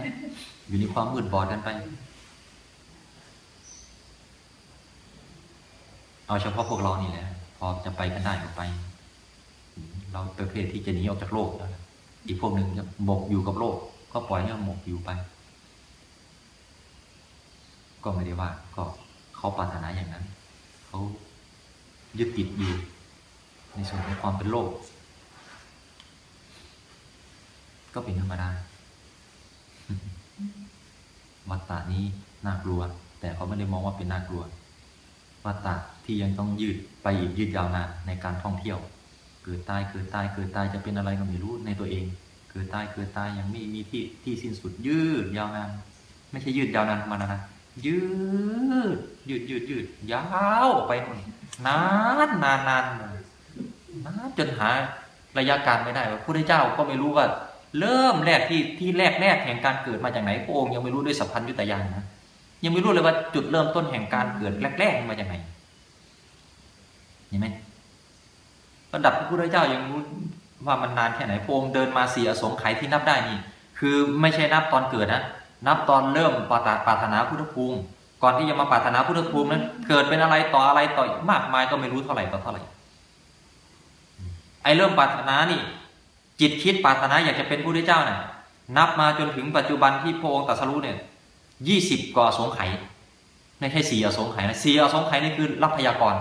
อยู่ในความมืดบอดกันไป เอาเฉพาะพวกเรานี่แหละพอจะไปกันได้ก็ไป เราประเภทที่จะหนีออกจากโลกแล้วอีกพวกหนึ่งจะหมกอยู่กับโลก ก็ปล่อยให้มันหมกอยู่ไป ก็ไม่ได้ว่า ก็เขาปรารถนาอย่างนั้นเขายึดติดอยู่ในส่วนของความเป็นโลก ก็เป็นธรรมดาวัฏฏะนี้น่ากลัว แต่เขาไม่ได้มองว่าเป็นน่ากลัว วัฏฏะที่ยังต้องยืดไปอีกยืดยาวนานในการท่องเที่ยว เกิดตายเกิดตายเกิดตายจะเป็นอะไรก็ไม่รู้ในตัวเอง เกิดตายเกิดตายยังไม่มีที่ที่สิ้นสุดยืดยาวนานไม่ใช่ยืดยาวนานธรรมดานะยืดยืดยืดยืดยาวออกไปนานนานนานนานจนหาระยะการไม่ได้พระพุทธเจ้าก็ไม่รู้ว่า เริ่มแรกที่ที่แรกแรกแห่งการเกิดมาจากไหนพระองค์ยังไม่รู้ด้วยสัพพัญญุตยานนะ ยังไม่รู้เลยว่าจุดเริ่มต้นแห่งการเกิดแรกๆมาจากไหนเห็นไหมระดับพระพุทธเจ้ายังรู้ว่ามันนานแค่ไหนพระองค์เดินมาเสี่อสงไขยที่นับได้นี่ คือไม่ใช่นับตอนเกิดนะ นับตอนเริ่มปารถปาถนาพุทธภูมิ ก่อนที่จะมาปาถนาพุทธภูมินั้น เกิดเป็นอะไรต่ออะไรต่อมากมายก็ไม่รู้เท่าไหร่ต่อเท่าไหร่ ไอเริ่มปาถนานี่ จิตคิดปาถนาอยากจะเป็นผู้ได้เจ้าน่ะนับมาจนถึงปัจจุบันที่พระองค์ตรัสรู้เนี่ย ยี่สิบกว่าอสงไขยไม่ใช่สี่อสงไขยนะสี่อสงไขยนี่คือรับพยากรณ์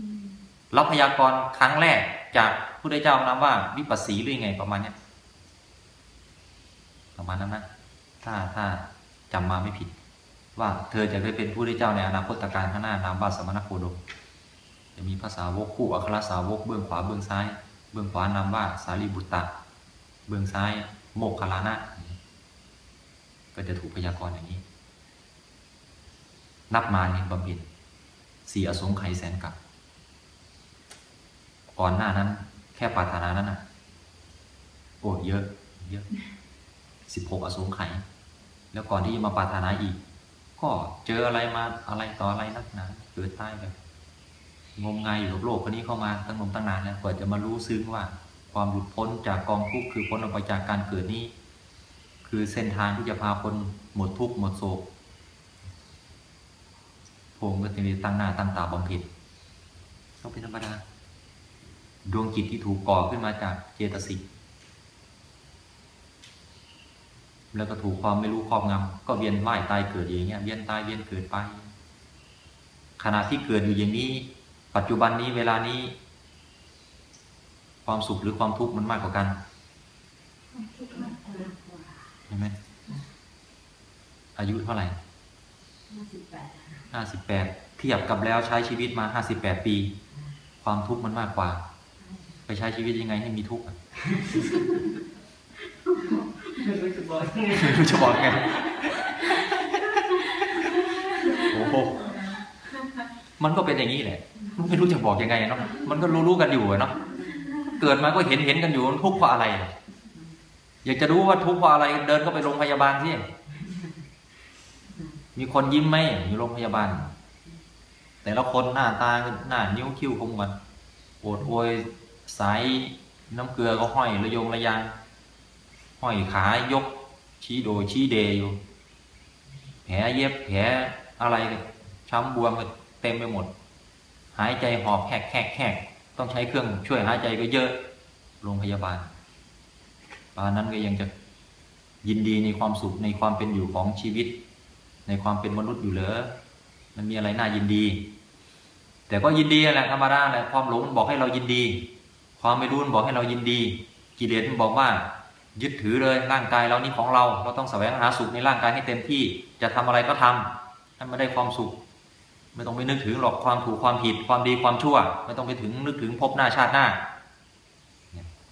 อืมรับพยากรณ์ครั้งแรกจากผู้ได้เจ้านามว่าวิปัสสีหรือยังไงประมาณเนี้ยประมาณนั้นนะถ้าถ้าจำมาไม่ผิด ว่าเธอจะได้เป็นผู้ได้เจ้าในอนาคตการข้างหน้านามว่าสมณโคดมจะมีภาษาวกคู่อัครสาวกเบื้องขวาเบื้องซ้าย เบื้องขวานามว่าสารีบุตตะ เบื้องซ้าย โมกขลานะก็จะถูกพยากรณ์อย่างนี้ นับมาเนี่ยบำเพ็ญสี่อสงไขยแสนกับ ก่อนหน้านั้น แค่ปารถนานั้นนะโอ้เยอะ เยอะสิบหกอสงไขยแล้วก่อนที่จะมาปารถนาอีก ก็เจออะไรมาอะไรต่ออะไรนักหนาเกิดใตายแบบงมงายอยู่กับโลกคนนี้เข้ามาตั้งนมตั้งนานแล้วกว่าจะมารู้ซึ้งว่า ความหลุดพ้นจากกองทุกข์คือพ้นออกไปจากการเกิดนี้ คือเส้นทางที่จะพาคนหมดทุกข์หมดโศก พระองค์ก็จะมีตั้งหน้าตั้งตาบำเพ็ญก็เป็นธรรมดา ดวงจิตที่ถูกก่อขึ้นมาจากเจตสิกแล้วก็ถูกความไม่รู้ครอบงำก็เวียนว่ายตายเกิดอย่างเงี้ยเวียนตายเวียนเกิดไป ขณะที่เกิดอยู่อย่างนี้ ปัจจุบันนี้เวลานี้ ความสุขหรือความทุกข์มันมากกว่ากันใช่ไหมอายุเท่าไหร่ห้าสิบแปด ห้าสิบแปดเทียบกับแล้วใช้ชีวิตมาห้าสิบแปดปี ความทุกข์มันมากกว่า ไปใช้ชีวิตยังไงให้มีทุกข์อะไม่รู้จะบอกยังไงไม่รู้จะบอกไงโอ้โหมันก็เป็นอย่างนี้แหละไม่รู้จะบอกยังไงเนาะมันก็รู้ๆกันอยู่อะเนาะเกิดมาก็เห็นเห็นกันอยู่มันทุกข์เพราะอะไรอะอยากจะรู้ว่าทุกข์เพราะอะไรเดินเข้าไปโรงพยาบาลที่ มีคนยิ้มไหมอยู่โรงพยาบาล แต่ละคนหน้าตาหน้านิ้วคิ้วคมกันโอดโอยสายน้ำเกลือก็ห้อยระยงระยางห้อยขายก ชี้โดยชี้เดอยู่ แผลเย็บแผลอะไรเลยช้ำบวมก็เต็มไปหมด หายใจหอบแหกแหกแหกต้องใช้เครื่องช่วยหายใจก็เยอะโรงพยาบาลปานนั้นก็ยังจะยินดีในความสุขในความเป็นอยู่ของชีวิต ในความเป็นมนุษย์อยู่เหรอมันมีอะไรน่ายินดี แต่ก็ยินดีแหละธรรมดาแหละความหลงมันบอกให้เรายินดี ความไม่รู้มันบอกให้เรายินดี กิเลสมันบอกว่า ยึดถือเลยร่างกายเรานี่ของเรา เราต้องแสวงหาสุขในร่างกายให้เต็มที่จะทำอะไรก็ทำให้มันได้ความสุข ไม่ต้องไปนึกถึงหรอกความถูกความผิดความดีความชั่ว ไม่ต้องไปถึงนึกถึงภพหน้าชาติหน้า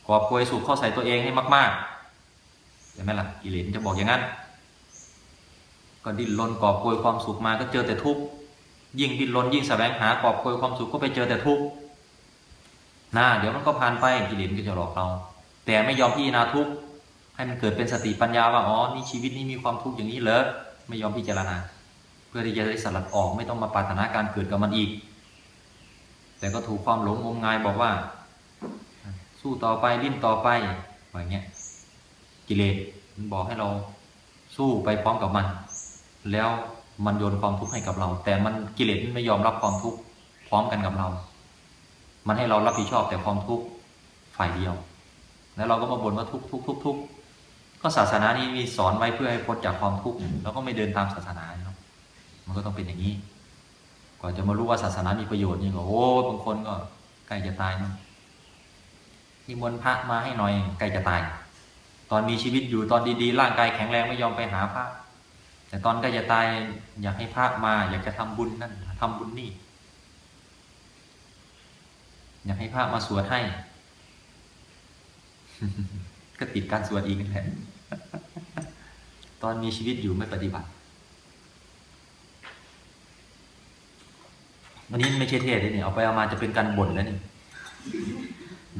กอบโกยสุขเข้าใส่ตัวเองให้มากๆเห็นไหมล่ะกิเลสจะบอกอย่างนั้น ก็ดิ้นรนกอบโกยความสุขมาก็เจอแต่ทุกข์ยิ่งดิ้นรนยิ่งแสวงหากอบโกยความสุขก็ไปเจอแต่ทุกข์น่าเดี๋ยวมันก็ผ่านไปกิเลสก็จะหลอกเรา แต่ไม่ยอมพิจารณาทุกข์ให้มันเกิดเป็นสติปัญญาว่าอ๋อนี่ชีวิตนี้มีความทุกข์อย่างนี้เหรอไม่ยอมพิจารณา เพื่อที่จะได้สลัดออกไม่ต้องมาปรารถนาการเกิดกับมันอีก แต่ก็ถูกความหลงงมงายบอกว่า สู้ต่อไปดิ้นต่อไปอย่างเงี้ยกิเลสมันบอกให้เราสู้ไปพร้อมกับมัน แล้วมันโยนความทุกข์ให้กับเรา แต่มันกิเลสไม่ยอมรับความทุกข์พร้อมกันกับเรา มันให้เรารับผิดชอบแต่ความทุกข์ฝ่ายเดียว แล้วเราก็มาบ่นว่าทุกทุกทุกทุกก็ศาสนานี้มีสอนไว้เพื่อให้พ้นจากความทุกข์เราก็ไม่เดินตามศาสนาเนาะมันก็ต้องเป็นอย่างนี้ กว่าจะมารู้ว่าศาสนามีประโยชน์นี่ก็โอ้บางคนก็ใกล้จะตายเนาะที่มนต์พระมาให้หน่อยใกล้จะตาย ตอนมีชีวิตอยู่ตอนดีๆ ร่างกายแข็งแรงไม่ยอมไปหาพระ แต่ตอนใกล้จะตายอยากให้พระมาอยากจะทำบุญนั่นทำบุญนี่ อยากให้พระมาสวดให้ ก็ติดการสวดอีกนั่นแหละตอนมีชีวิตอยู่ไม่ปฏิบัติวันนี้ไม่ใช่เทศเลยเนี่ยเอาไปเอามาจะเป็นการบ่นแล้วนี่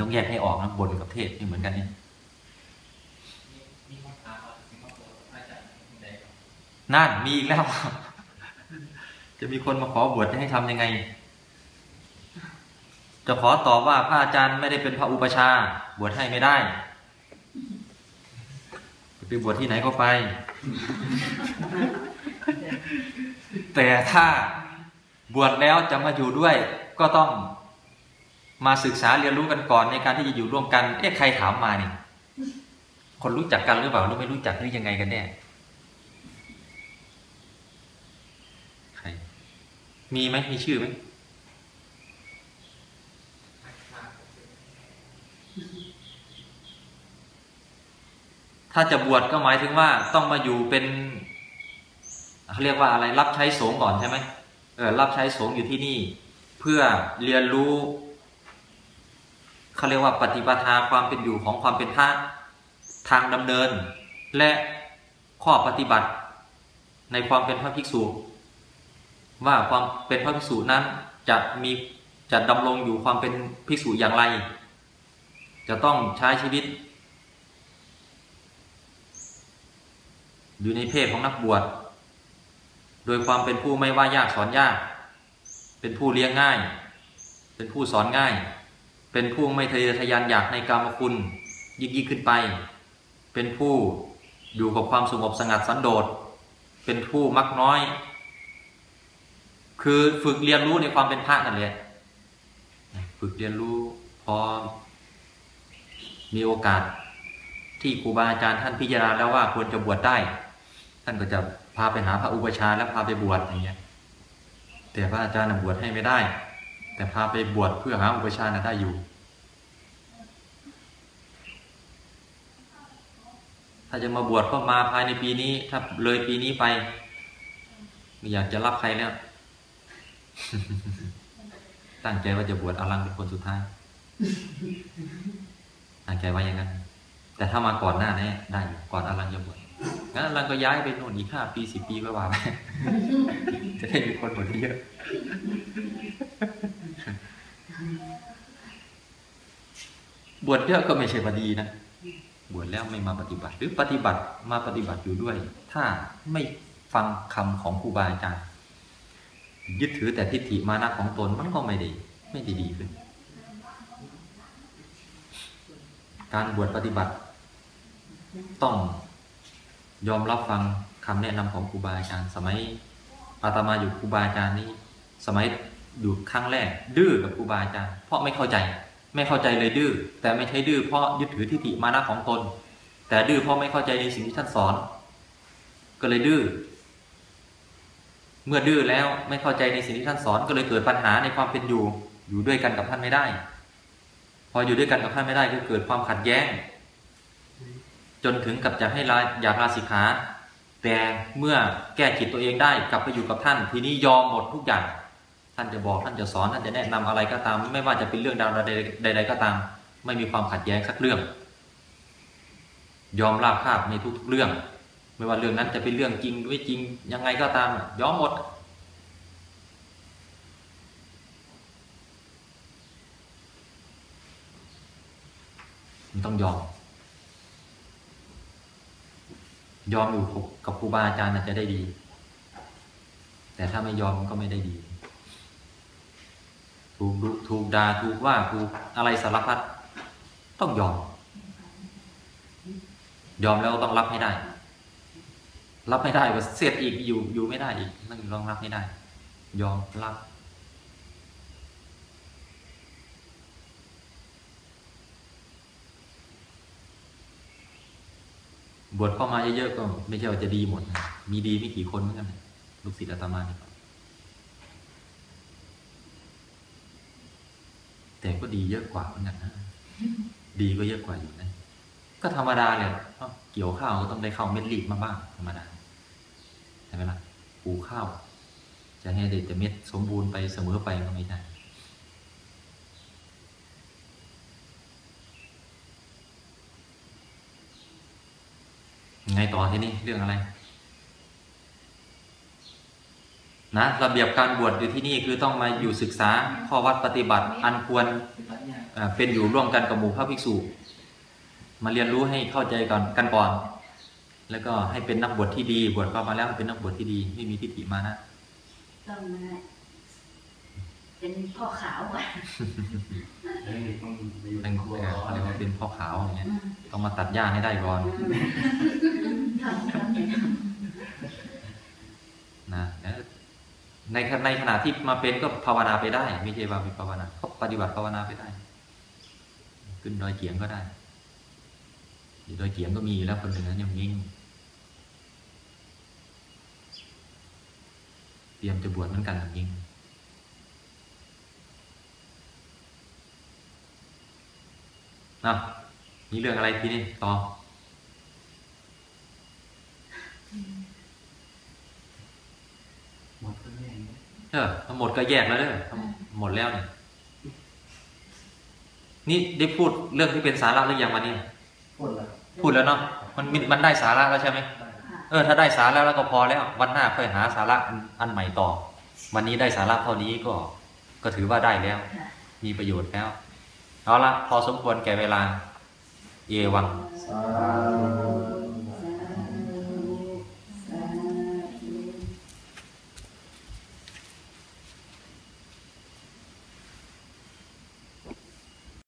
ต้องแยกให้ออกนะบ่นกับเทศนี่เหมือนกันเนี่ย นั่นมีอีกแล้ว จะมีคนมาขอบวชจะให้ทำยังไง จะขอตอบว่าพระอาจารย์ไม่ได้เป็นพระอุปชา บวชให้ไม่ได้ไปบวชที่ไหนก็ไป แต่ถ้าบวชแล้วจะมาอยู่ด้วย ก็ต้องมาศึกษาเรียนรู้กันก่อนในการที่จะอยู่ร่วมกัน เอ๊ะใครถามมานี่ คนรู้จักกันหรือเปล่าหรือไม่รู้จักหรือยังไงกันแน่ใคร มีไหมมีชื่อไหมถ้าจะบวชก็หมายถึงว่าต้องมาอยู่เป็นเขาเรียกว่าอะไรรับใช้สงฆ์ก่อนใช่ไหมเออรับใช้สงฆ์อยู่ที่นี่ เพื่อเรียนรู้เขาเรียกว่าปฏิปทาความเป็นอยู่ของความเป็นพระทางดำเนิน และข้อปฏิบัติในความเป็นพระภิกษุ ว่าความเป็นพระภิกษุนั้นจะมีจะดำรงอยู่ความเป็นภิกษุอย่างไร จะต้องใช้ชีวิต อยู่ในเพศของนักบวชโดยความเป็นผู้ไม่ว่ายากสอนยาก เป็นผู้เลี้ยงง่าย เป็นผู้สอนง่าย เป็นผู้ไม่ทะเยอทะยานอยากในกรรมคุณยิ่งยิ่งขึ้นไป เป็นผู้อยู่กับความสงบสงัดสันโดษเป็นผู้มักน้อย คือฝึกเรียนรู้ในความเป็นพระนั่นแหละฝึกเรียนรู้พอมีโอกาส ที่ครูบาอาจารย์ท่านพิจารณาแล้วว่าควรจะบวชได้ ท่านก็จะพาไปหาพระอุปชาแล้วพาไปบวชอย่างเงี้ยแต่พระอาจารย์บวชให้ไม่ได้ แต่พาไปบวชเพื่อหาอุปชาย์น่ะได้อยู่ ถ้าจะมาบวชก็มาภายในปีนี้ ถ้าเลยปีนี้ไปไม่อยากจะรับใครแล้ว ตั้งใจว่าจะบวชอลังเป็นคนสุดท้าย ตั้งใจไว้อย่างนั้น แต่ถ้ามาก่อนหน้านี้ได้ก่อนอลังจะบวชงั้นอลังก็ย้ายไปโน่นอีกห้าปีสิบปีก็ว่าไปจะได้มีคนบวชเยอะ บวชเยอะก็ไม่ใช่ว่าดีนะบวชแล้วไม่มาปฏิบัติ หรือปฏิบัติมาปฏิบัติอยู่ด้วย ถ้าไม่ฟังคำของครูบาอาจารย์ ยึดถือแต่ทิฏฐิมานะของตนมันก็ไม่ดีไม่ด้ดีขึ้น การบวชปฏิบัติ ต้องยอมรับฟังคำแนะนำของครูบาอาจารย์ สมัยอาตมาอยู่ครูบาอาจารย์นี้สมัยอยู่ครั้งแรก ดื้อกับครูบาอาจารย์ เพราะไม่เข้าใจ ไม่เข้าใจเลยดื้อแต่ไม่ใช่ดื้อเพราะยึดถือทิฏฐิมานะของตน แต่ดื้อเพราะไม่เข้าใจในสิ่งที่ท่านสอน ก็เลยดื้อ เมื่อดื้อแล้วไม่เข้าใจในสิ่งที่ท่านสอนก็เลยเกิดปัญหาในความเป็นอยู่ อยู่ด้วยกันกับท่านไม่ได้ พออยู่ด้วยกันกับท่านไม่ได้ก็เกิดความขัดแย้ง จนถึงกับจะให้ลาอยากลาสิกขา แต่เมื่อแก้จิตตัวเองได้กลับไปอยู่กับท่าน ทีนี้ยอมหมดทุกอย่าง ท่านจะบอกท่านจะสอนท่านจะแนะนำอะไรก็ตาม ไม่ว่าจะเป็นเรื่องดใดๆก็ตาม ไม่มีความขัดแย้งสักเรื่อง ยอมราบคาบในทุกๆเรื่อง ไม่ว่าเรื่องนั้นจะเป็นเรื่องจริงหรือไม่จริงยังไงก็ตามยอมหมด มันต้องยอม ยอมอยู่กับครูบาอาจารย์จะได้ดี แต่ถ้าไม่ยอมก็ไม่ได้ดี ถูกดุถูกด่าถูกว่าถูกอะไรสารพัดต้องยอม ยอมแล้วต้องรับให้ได้ รับไม่ได้ก็เสียดอีกอยู่อยู่ไม่ได้อีกต้องลองรับให้ได้ ยอมรับบวชเข้ามาเยอะๆก็ไม่ใช่ว่าจะดีหมดนะมีดีไม่กี่คนเหมือนกัน ลูกศิษย์อาตมานี่ก็แต่ก็ดีเยอะกว่าเหมือนกันนะ ดีก็เยอะกว่าอยู่นะ ก็ธรรมดาเลยเอ้าเกี่ยวข้าวก็ต้องได้ข้าวเม็ดรีบมาบ้างธรรมดา ใช่ไหมล่ะปลูกข้าว จะให้ได้แต่เม็ดสมบูรณ์ไปเสมอไปก็ไม่ใช่ไงต่อที่นี่เรื่องอะไร นะ ระเบียบการบวชอยู่ที่นี่คือต้องมาอยู่ศึกษาข้อวัดปฏิบัติอันควรเอ่อเป็นอยู่ร่วมกันกับหมู่พระภิกษุ มาเรียนรู้ให้เข้าใจก่อนกันก่อน แล้วก็ให้เป็นนักบวชที่ดี บวชเข้ามาแล้วเป็นนักบวชที่ดี ไม่มีทิฏฐิมานะต้องมาเป็นพ่อขาวอะนั่นเอ่อเขาเรียกว่าเป็นพ่อขาวอย่างเงี้ยต้องมาตัดหญ้าให้ได้ก่อนทำทำเนี่ยนะแล้วในขในขณะที่มาเป็นก็ภาวนาไปได้ ไม่ใช่ว่าไม่ภาวนาก็ปฏิบัติภาวนาไปได้ ขึ้นดอยเกียงก็ได้อยู่ดอยเกียงก็มีอยู่แล้วคนหนึ่งนะยังยิ่ง เตรียมจะบวชเหมือนกันอย่างยิ่งนะนี่เรื่องอะไรทีนี้ต่อหมดก็แย่งเออทั้งหมดก็แยกแล้วเด้อทั้งหมดแล้วเนี่ยนี่ได้พูดเรื่องที่เป็นสาระหรือยังวันนี้พูดแล้วพูดแล้วเนาะมันมันมันได้สาระแล้วใช่ไหม เออถ้าได้สาระแล้วก็พอแล้ว วันหน้าค่อยหาสาระอันใหม่ต่อ วันนี้ได้สาระเท่านี้ก็ก็ถือว่าได้แล้ว มีประโยชน์แล้วเอาละพอสมควรแก่เวลา เยวัง